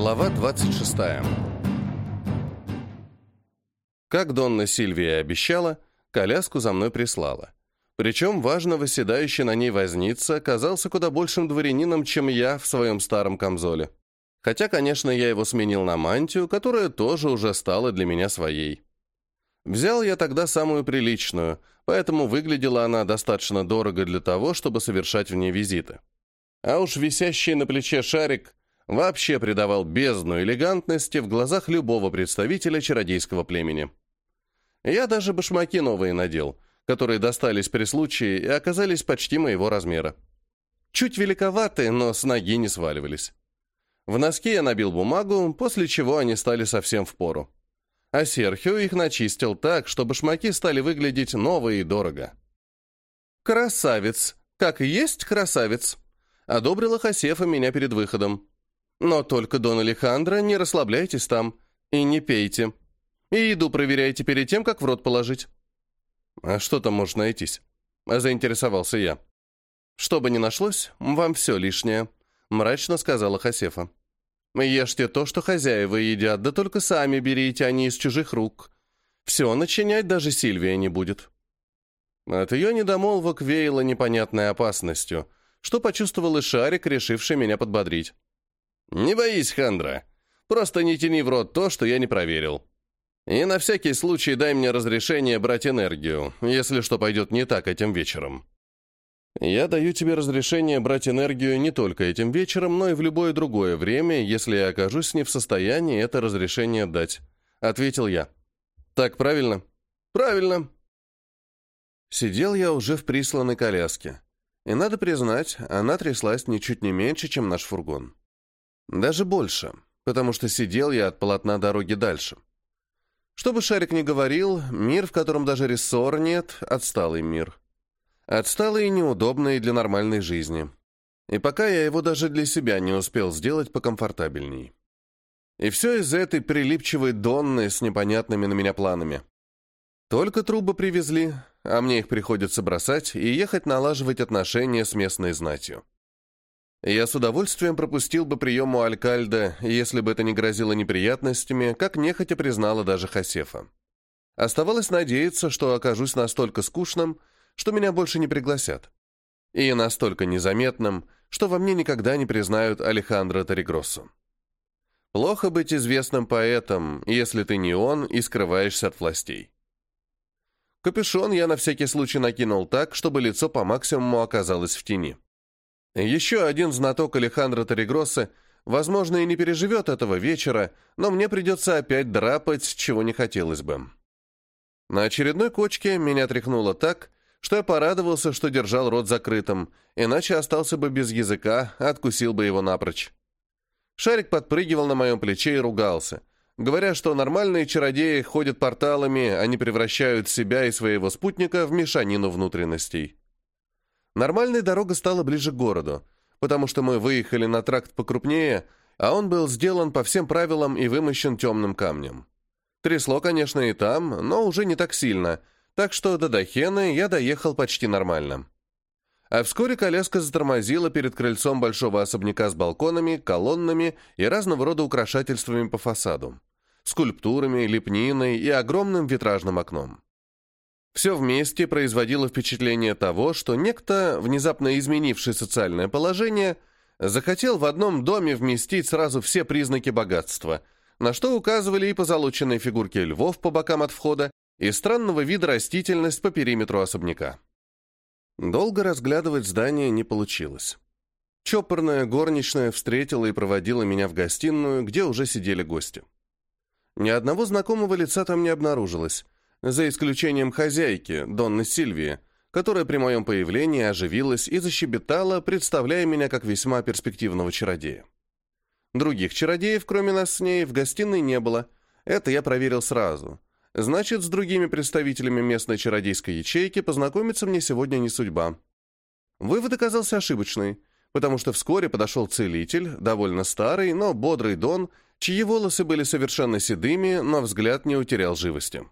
Глава 26. Как Донна Сильвия обещала, коляску за мной прислала. Причем важно восседающий на ней возница оказался куда большим дворянином, чем я в своем старом камзоле. Хотя, конечно, я его сменил на мантию, которая тоже уже стала для меня своей. Взял я тогда самую приличную, поэтому выглядела она достаточно дорого для того, чтобы совершать в ней визиты. А уж висящий на плече шарик вообще придавал бездну элегантности в глазах любого представителя чародейского племени. Я даже башмаки новые надел, которые достались при случае и оказались почти моего размера. Чуть великоватые, но с ноги не сваливались. В носки я набил бумагу, после чего они стали совсем в пору. А Серхио их начистил так, что башмаки стали выглядеть новые и дорого. «Красавец! Как есть красавец!» Одобрила Хасефа меня перед выходом. Но только, Дон Алехандро, не расслабляйтесь там и не пейте. И еду проверяйте перед тем, как в рот положить. А что там может найтись? Заинтересовался я. Что бы ни нашлось, вам все лишнее, мрачно сказала Хасефа. Ешьте то, что хозяева едят, да только сами берите, а не из чужих рук. Все начинять даже Сильвия не будет. От ее недомолвок веяло непонятной опасностью, что почувствовал и Шарик, решивший меня подбодрить. «Не боись, Хандра. Просто не тяни в рот то, что я не проверил. И на всякий случай дай мне разрешение брать энергию, если что пойдет не так этим вечером». «Я даю тебе разрешение брать энергию не только этим вечером, но и в любое другое время, если я окажусь не в состоянии это разрешение дать», — ответил я. «Так правильно?» «Правильно». Сидел я уже в присланной коляске. И надо признать, она тряслась ничуть не меньше, чем наш фургон. Даже больше, потому что сидел я от полотна дороги дальше. Что бы Шарик ни говорил, мир, в котором даже рессор нет, отсталый мир. Отсталый и неудобный для нормальной жизни. И пока я его даже для себя не успел сделать покомфортабельней. И все из-за этой прилипчивой Донны с непонятными на меня планами. Только трубы привезли, а мне их приходится бросать и ехать налаживать отношения с местной знатью. Я с удовольствием пропустил бы прием у Алькальда, если бы это не грозило неприятностями, как нехотя признала даже Хасефа. Оставалось надеяться, что окажусь настолько скучным, что меня больше не пригласят. И настолько незаметным, что во мне никогда не признают Алехандро Торигроссу. Плохо быть известным поэтом, если ты не он и скрываешься от властей. Капюшон я на всякий случай накинул так, чтобы лицо по максимуму оказалось в тени. Еще один знаток Алехандро Торигросса, возможно, и не переживет этого вечера, но мне придется опять драпать, чего не хотелось бы. На очередной кочке меня тряхнуло так, что я порадовался, что держал рот закрытым, иначе остался бы без языка, откусил бы его напрочь. Шарик подпрыгивал на моем плече и ругался, говоря, что нормальные чародеи ходят порталами, они превращают себя и своего спутника в мешанину внутренностей. Нормальная дорога стала ближе к городу, потому что мы выехали на тракт покрупнее, а он был сделан по всем правилам и вымощен темным камнем. Трясло, конечно, и там, но уже не так сильно, так что до Дахены я доехал почти нормально. А вскоре коляска затормозила перед крыльцом большого особняка с балконами, колоннами и разного рода украшательствами по фасаду, скульптурами, лепниной и огромным витражным окном. Все вместе производило впечатление того, что некто, внезапно изменивший социальное положение, захотел в одном доме вместить сразу все признаки богатства, на что указывали и позолоченные фигурки львов по бокам от входа, и странного вида растительность по периметру особняка. Долго разглядывать здание не получилось. Чопорная горничная встретила и проводила меня в гостиную, где уже сидели гости. Ни одного знакомого лица там не обнаружилось, за исключением хозяйки, Донны Сильвии, которая при моем появлении оживилась и защебетала, представляя меня как весьма перспективного чародея. Других чародеев, кроме нас с ней, в гостиной не было. Это я проверил сразу. Значит, с другими представителями местной чародейской ячейки познакомиться мне сегодня не судьба. Вывод оказался ошибочный, потому что вскоре подошел целитель, довольно старый, но бодрый Дон, чьи волосы были совершенно седыми, но взгляд не утерял живости.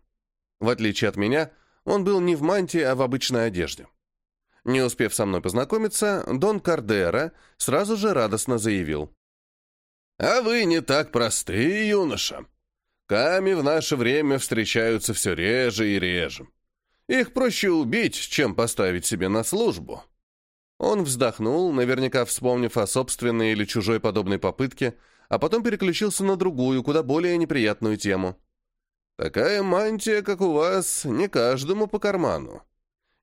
В отличие от меня, он был не в мантии, а в обычной одежде. Не успев со мной познакомиться, Дон Кардера сразу же радостно заявил. «А вы не так просты, юноша. Ками в наше время встречаются все реже и реже. Их проще убить, чем поставить себе на службу». Он вздохнул, наверняка вспомнив о собственной или чужой подобной попытке, а потом переключился на другую, куда более неприятную тему. «Такая мантия, как у вас, не каждому по карману.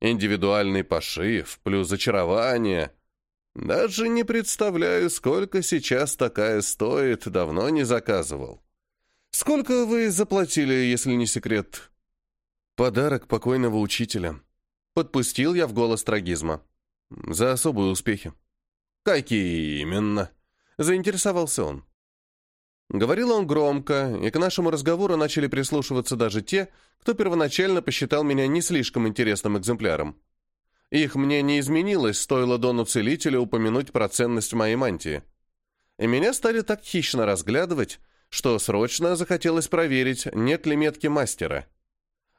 Индивидуальный пошив, плюс зачарование. Даже не представляю, сколько сейчас такая стоит, давно не заказывал. Сколько вы заплатили, если не секрет?» «Подарок покойного учителя». Подпустил я в голос трагизма. За особые успехи. Какие именно? Заинтересовался он. Говорил он громко, и к нашему разговору начали прислушиваться даже те, кто первоначально посчитал меня не слишком интересным экземпляром. Их мне не изменилось, стоило Дону Целителю упомянуть про ценность моей мантии. И меня стали так хищно разглядывать, что срочно захотелось проверить, нет ли метки мастера.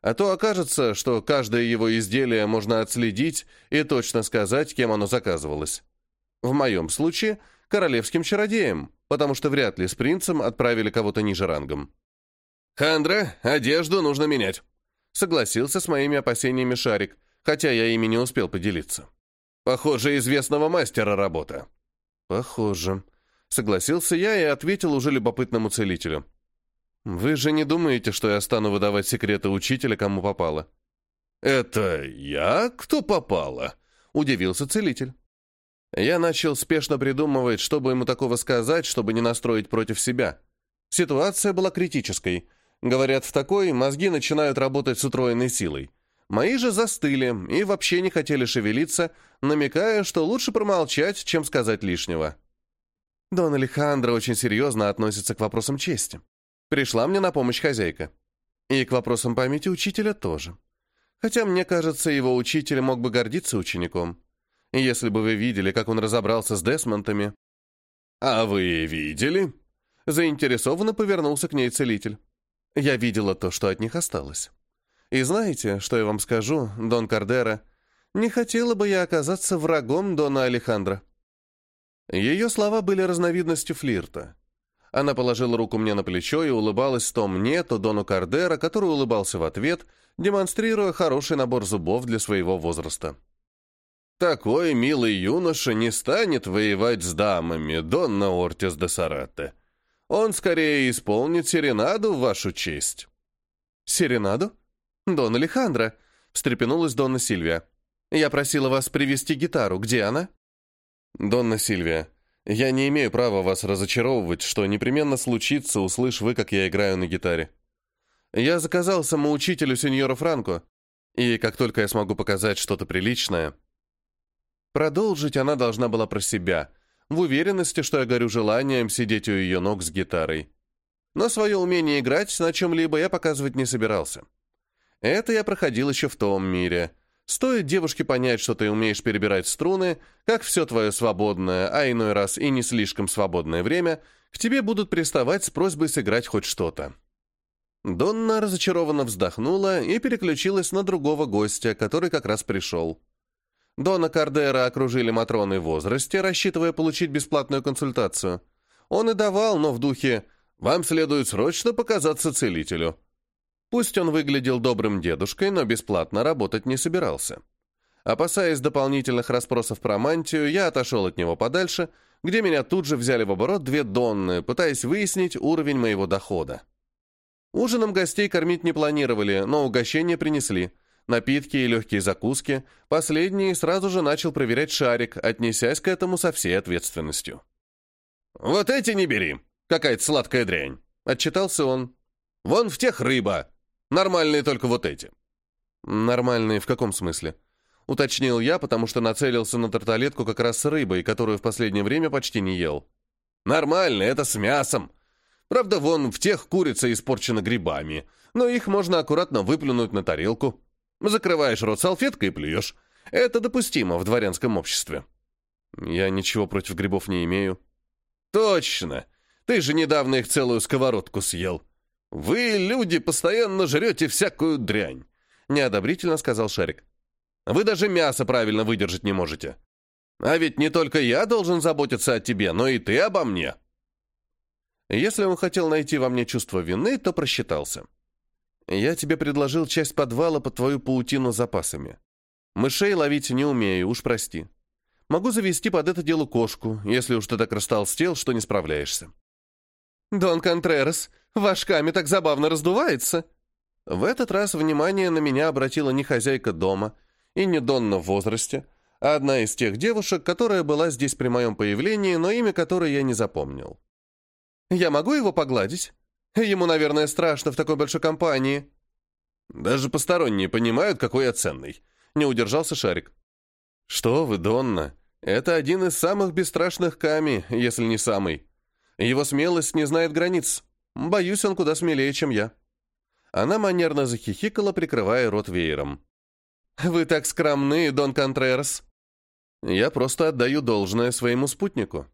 А то окажется, что каждое его изделие можно отследить и точно сказать, кем оно заказывалось. В моем случае – королевским чародеем, потому что вряд ли с принцем отправили кого-то ниже рангом. «Хандра, одежду нужно менять», — согласился с моими опасениями Шарик, хотя я ими не успел поделиться. «Похоже, известного мастера работа». «Похоже», — согласился я и ответил уже любопытному целителю. «Вы же не думаете, что я стану выдавать секреты учителя, кому попало?» «Это я? Кто попало?» — удивился целитель. Я начал спешно придумывать, чтобы ему такого сказать, чтобы не настроить против себя. Ситуация была критической. Говорят, в такой мозги начинают работать с утроенной силой. Мои же застыли и вообще не хотели шевелиться, намекая, что лучше промолчать, чем сказать лишнего. Дон Алехандро очень серьезно относится к вопросам чести. Пришла мне на помощь хозяйка. И к вопросам памяти учителя тоже. Хотя, мне кажется, его учитель мог бы гордиться учеником. Если бы вы видели, как он разобрался с Десмонтами. «А вы видели?» Заинтересованно повернулся к ней целитель. Я видела то, что от них осталось. И знаете, что я вам скажу, Дон Кардера? Не хотела бы я оказаться врагом Дона Алехандро. Ее слова были разновидностью флирта. Она положила руку мне на плечо и улыбалась то мне, то Дону Кардера, который улыбался в ответ, демонстрируя хороший набор зубов для своего возраста. «Такой милый юноша не станет воевать с дамами, Донна Ортис де Сарате. Он скорее исполнит серенаду в вашу честь». «Серенаду? Дон Алехандро», — встрепенулась Донна Сильвия. «Я просила вас привезти гитару. Где она?» «Донна Сильвия, я не имею права вас разочаровывать, что непременно случится, услышь вы, как я играю на гитаре. Я заказал самоучителю сеньора Франко, и как только я смогу показать что-то приличное... Продолжить она должна была про себя, в уверенности, что я горю желанием сидеть у ее ног с гитарой. Но свое умение играть на чем-либо я показывать не собирался. Это я проходил еще в том мире — Стоит девушке понять, что ты умеешь перебирать струны, как все твое свободное, а иной раз и не слишком свободное время, к тебе будут приставать с просьбой сыграть хоть что-то. Донна разочарованно вздохнула и переключилась на другого гостя, который как раз пришел. Дона Кардера окружили Матроны в возрасте, рассчитывая получить бесплатную консультацию. Он и давал, но в духе «Вам следует срочно показаться целителю». Пусть он выглядел добрым дедушкой, но бесплатно работать не собирался. Опасаясь дополнительных расспросов про мантию, я отошел от него подальше, где меня тут же взяли в оборот две донны, пытаясь выяснить уровень моего дохода. Ужином гостей кормить не планировали, но угощения принесли. Напитки и легкие закуски. Последний сразу же начал проверять шарик, отнесясь к этому со всей ответственностью. «Вот эти не бери! Какая-то сладкая дрянь!» — отчитался он. «Вон в тех рыба!» Нормальные только вот эти». «Нормальные в каком смысле?» Уточнил я, потому что нацелился на тарталетку как раз с рыбой, которую в последнее время почти не ел. «Нормально, это с мясом. Правда, вон в тех курица испорчена грибами, но их можно аккуратно выплюнуть на тарелку. Закрываешь рот салфеткой и плюешь. Это допустимо в дворянском обществе». «Я ничего против грибов не имею». «Точно! Ты же недавно их целую сковородку съел. «Вы, люди, постоянно жрете всякую дрянь», — неодобрительно сказал Шарик. «Вы даже мясо правильно выдержать не можете. А ведь не только я должен заботиться о тебе, но и ты обо мне». Если он хотел найти во мне чувство вины, то просчитался. Я тебе предложил часть подвала под твою паутину с запасами. Мышей ловить не умею, уж прости. Могу завести под это дело кошку, если уж ты так растолстел, что не справляешься. Дон Контрерас, ваш камень так забавно раздувается. В этот раз внимание на меня обратила не хозяйка дома и не Донна в возрасте, а одна из тех девушек, которая была здесь при моем появлении, но имя которой я не запомнил. «Я могу его погладить? Ему, наверное, страшно в такой большой компании». «Даже посторонние понимают, какой я ценный», — не удержался Шарик. «Что вы, Донна, это один из самых бесстрашных Ками, если не самый. Его смелость не знает границ. Боюсь, он куда смелее, чем я». Она манерно захихикала, прикрывая рот веером. «Вы так скромны, Дон Контрерас!» Я просто отдаю должное своему спутнику.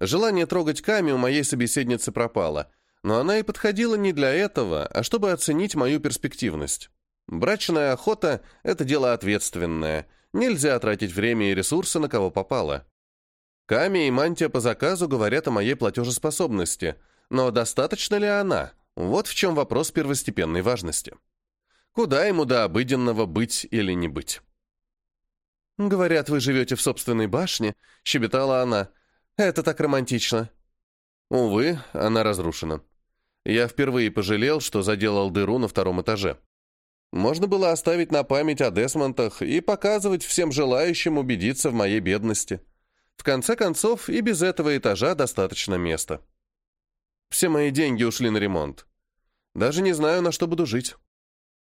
Желание трогать Ками у моей собеседницы пропало, но она и подходила не для этого, а чтобы оценить мою перспективность. Брачная охота — это дело ответственное. Нельзя тратить время и ресурсы на кого попало. Ками и мантия по заказу говорят о моей платежеспособности, но достаточно ли она? Вот в чем вопрос первостепенной важности. Куда ему до обыденного быть или не быть? «Говорят, вы живете в собственной башне», — щебетала она. «Это так романтично». Увы, она разрушена. Я впервые пожалел, что заделал дыру на втором этаже. Можно было оставить на память о Десмонтах и показывать всем желающим убедиться в моей бедности. В конце концов, и без этого этажа достаточно места. Все мои деньги ушли на ремонт. Даже не знаю, на что буду жить.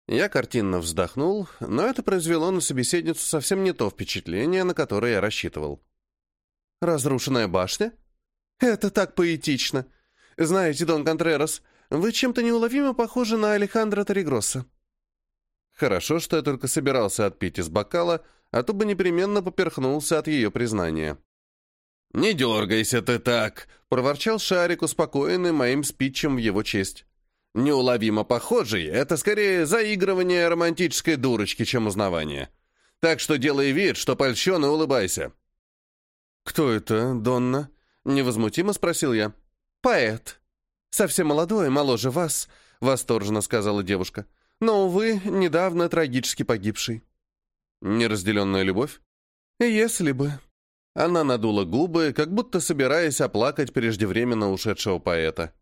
Я картинно вздохнул, но это произвело на собеседницу совсем не то впечатление, на которое я рассчитывал. «Разрушенная башня? Это так поэтично. Знаете, Дон Контрерас, вы чем-то неуловимо похожи на Алехандро Торрегросса». Хорошо, что я только собирался отпить из бокала, а то бы непременно поперхнулся от ее признания. «Не дергайся ты так!» — проворчал Шарик, успокоенный моим спичем в его честь неуловимо похожий, это скорее заигрывание романтической дурочки, чем узнавание. Так что делай вид, что польщен и улыбайся». «Кто это, Донна?» — невозмутимо спросил я. «Поэт. Совсем молодой, моложе вас», — восторженно сказала девушка. «Но, увы, недавно трагически погибший». «Неразделенная любовь?» «Если бы». Она надула губы, как будто собираясь оплакать преждевременно ушедшего поэта.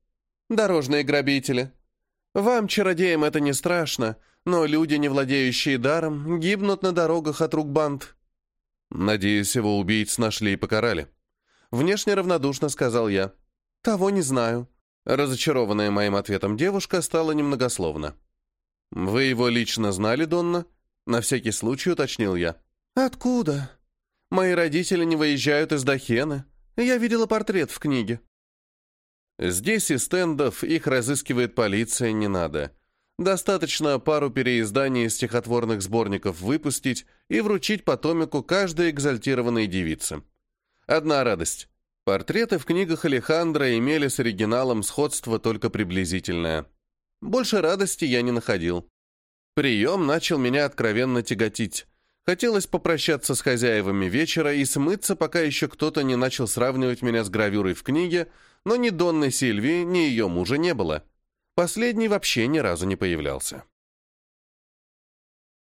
«Дорожные грабители. Вам, чародеям, это не страшно, но люди, не владеющие даром, гибнут на дорогах от рук банд. Надеюсь, его убийц нашли и покарали. Внешне равнодушно сказал я. Того не знаю. Разочарованная моим ответом девушка стала немногословна. «Вы его лично знали, Донна?» На всякий случай уточнил я. «Откуда? Мои родители не выезжают из Дахена. Я видела портрет в книге». Здесь и стендов их разыскивает полиция не надо. Достаточно пару переизданий стихотворных сборников выпустить и вручить потомику каждой экзальтированной девице. Одна радость. Портреты в книгах Алехандро имели с оригиналом сходство только приблизительное. Больше радости я не находил. Прием начал меня откровенно тяготить. Хотелось попрощаться с хозяевами вечера и смыться, пока еще кто-то не начал сравнивать меня с гравюрой в книге, но ни Донны Сильвии, ни ее мужа не было. Последний вообще ни разу не появлялся.